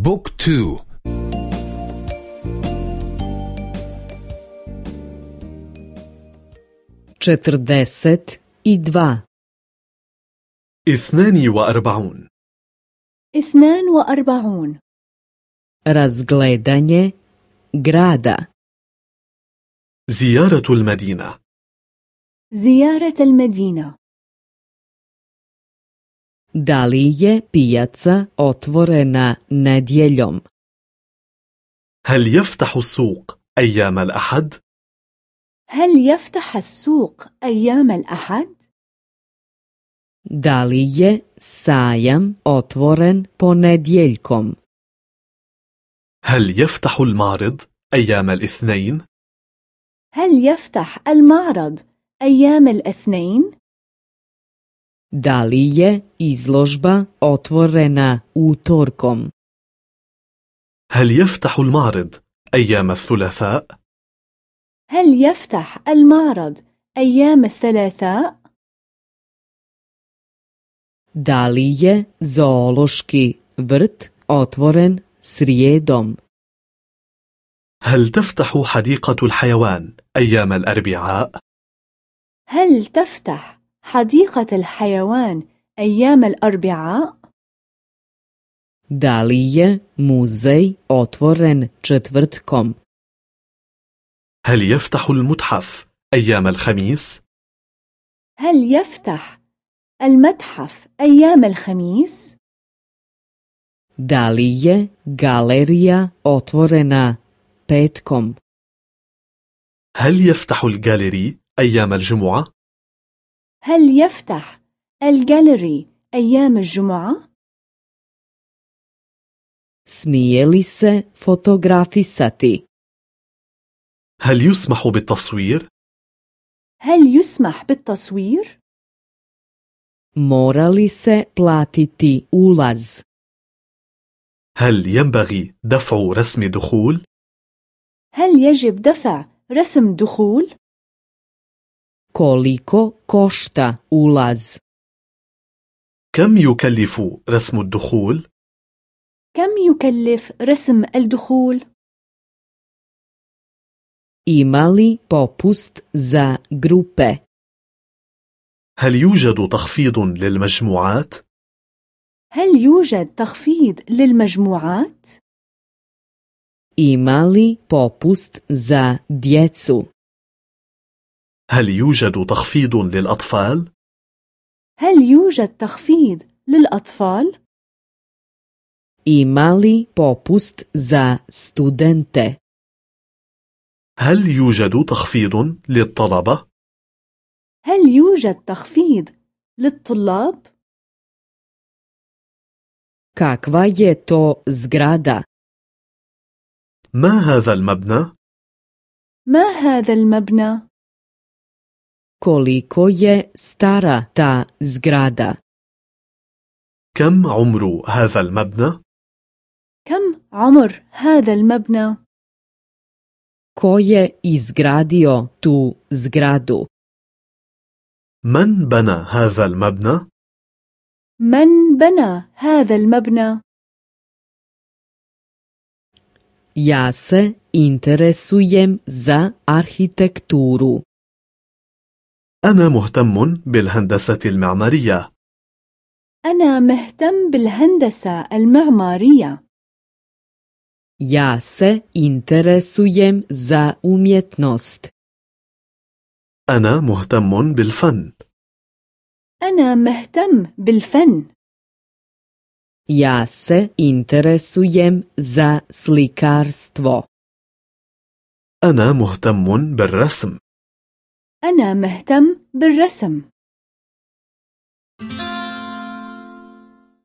بوك تو. četrdeset i dva اثنان وأربعون اثنان وأربعون razgledanje grada زيارة المدينة زيارة المدينة Da li je pijaca otvorena nedjeljom? هل يفتح السوق أيام الأحد؟ هل يفتح السوق أيام الأحد؟ Da li je sajam otvoren ponedjeljkom? هل يفتح المعرض أيام الاثنين؟ هل يفتح المعرض أيام الاثنين؟ Da li je izložba otvorena utorkom? هل يفتح المعرض أيام الثلاثاء؟ هل يفتح المعرض أيام الثلاثاء؟ Da li je zoološki vrt otvoren srijedom? هل تفتح حديقة الحيوان أيام الأربعاء؟ هل تفتح حديقة الحيوان أيام الأربعاء؟ Da li je muzej otvoren četvrtkom? هل يفتح المتحف أيام الخميس؟ هل يفتح المتحف أيام الخميس؟ Da li je galerija otvorena petkom? هل يفتح الجاليري أيام الجمعة؟ هل يفتح الجاليري أيام الجمعة؟ Smije li se fotografisati? هل يسمح بالتصوير؟ هل يسمح بالتصوير؟ Mora li se platiti ulaz? هل ينبغي دفع رسم دخول؟ هل يجب دفع رسم دخول؟ Koliko košta ulaz? كم يكلف رسم الدخول؟ كم يكلف رسم الدخول؟ Ima li popust za grupe? هل يوجد تخفيض للمجموعات؟ هل يوجد تخفيض للمجموعات؟ Ima li popust za djecu? هل يوجد تخفيض للأطفال؟ هل يوجد تخفيض للأطفال؟ Ima li popust za studente? هل يوجد تخفيض للطلبة؟ هل يوجد تخفيض للطلاب؟ Kakva je to zgrada? ما هذا المبنى؟ ما هذا المبنى؟ Koliko je stara ta zgrada? كم عمر هذا المبنى؟ كم عمر هذا المبنى؟ Ko je izgradio tu zgradu? من بنى هذا المبنى؟ من بنى هذا المبنى؟ Ja se interesujem za arhitekturu. أنا مهتم بالهندسة المعمارية. أنا مهتم بالهندسة المعمارية. Ja se interesujem za umjetnost. أنا مهتم بالفن. أنا مهتم بالفن. Ja se interesujem za slikarstvo. أنا مهتم بالرسم. أنا مهتم بالرسم.